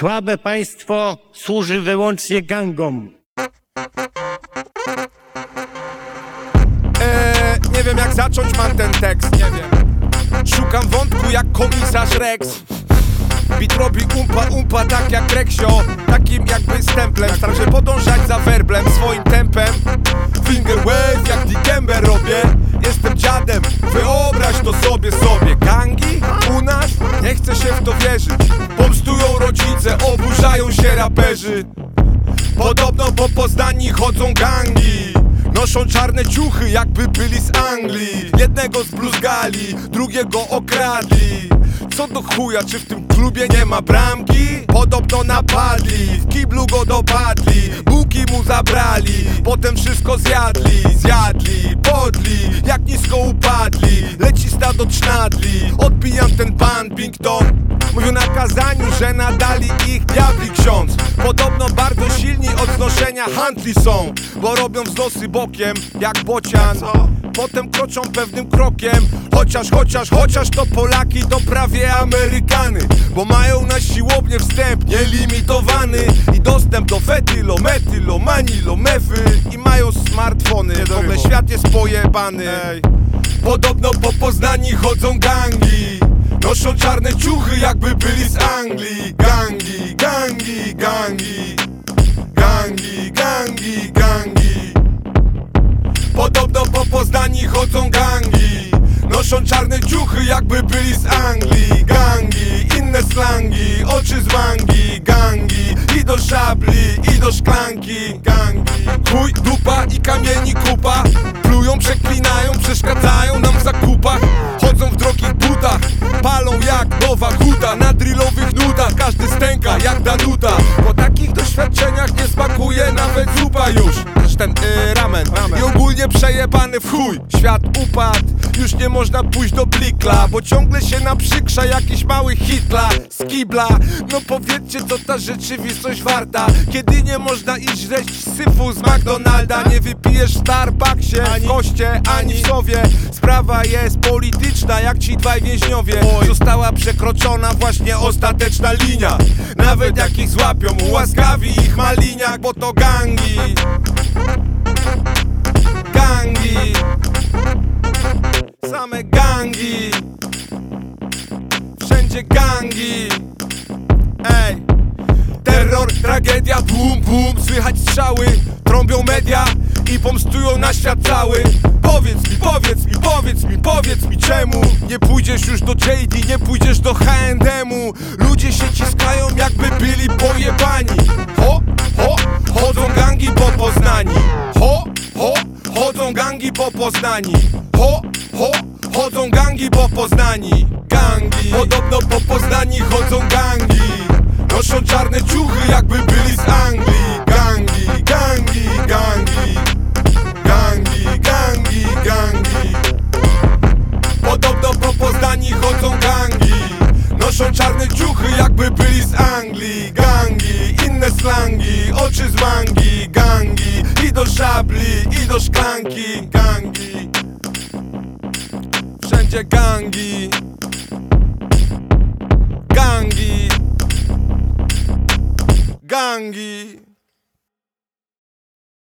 Słabe państwo służy wyłącznie gangom. Eee, nie wiem jak zacząć mam ten tekst, nie wiem Szukam wątku jak komisarz Rex Bit robi umpa umpa tak jak Reksio Takim jakby stemplem Staram się podążać za werblem swoim tempem Finger wave jak Dikembe robię Jestem dziadem, wyobraź to sobie sobie Gangi? U nas? Nie chcę się w to wierzyć oburzają się raperzy. Podobno po Poznani chodzą gangi. Noszą czarne ciuchy jakby byli z Anglii. Jednego zbluzgali, drugiego okradli. Co do chuja, czy w tym klubie nie ma bramki? Podobno napadli, w kiblu go dopadli. Buki mu zabrali, potem wszystko zjadli. Zjadli, podli, jak nisko upadli. Leci stado cznadli, odbijam ten pan Pinkton Mówił na kazaniu, że nadali ksiądz. Podobno bardzo silni od znoszenia handli są Bo robią wznosy bokiem, jak bocian. Potem kroczą pewnym krokiem. Chociaż, chociaż, chociaż to Polaki to prawie Amerykany Bo mają na siłownię wstęp nielimitowany I dostęp do fetylo, metylo, manilo, mefy I mają smartfony, w ogóle świat jest pojebany. Podobno po Poznani chodzą gangi. Noszą czarne ciuchy jakby byli z Anglii Gangi, gangi, Podobno po Poznani chodzą gangi. Noszą czarne ciuchy jakby byli z Anglii. Gangi, inne slangi, oczy z mangi. Gangi, i do szabli, i do szklanki. Gangi, chuj, dupa i kamieni kupa. Plują, przeklinają, przeszkadzają nam w zakupach. Chodzą w drogich butach, palą jak nowa huta przejebany w chuj Świat upadł, już nie można pójść do blikla Bo ciągle się naprzykrza jakiś mały hitla z kibla. No powiedzcie co ta rzeczywistość warta. Kiedy nie można iść żreść syfu z McDonalda Nie wypijesz w Starbucksie, w koście ani w sowie. Sprawa jest polityczna jak ci dwaj więźniowie. Została przekroczona właśnie ostateczna linia. Nawet jak ich złapią, ułaskawi ich maliniak Bo to Gangi Same gangi. Wszędzie gangi. Ej. Terror, tragedia, bum bum. Słychać strzały, trąbią media I pomstują na świat cały. Powiedz mi, powiedz mi, powiedz mi, powiedz mi czemu Nie pójdziesz już do JD, nie pójdziesz do H&M-u Ludzie się ciskają jakby byli pojebani. Ho, ho, chodzą gangi po Poznani. Ho, ho, chodzą gangi po Poznani Ho, ho, chodzą gangi po Poznani. Gangi. Podobno po Poznani chodzą gangi. Noszą czarne ciuchy jakby byli z Anglii. Gangi, gangi, gangi. Gangi, gangi, gangi. Podobno po Poznani chodzą gangi. Noszą czarne ciuchy jakby byli z Anglii. Gangi, inne slangi, oczy z mangi. Gangi, i do szabli, i do szklanki. Gangi Wszędzie gangi. Gangi. Gangi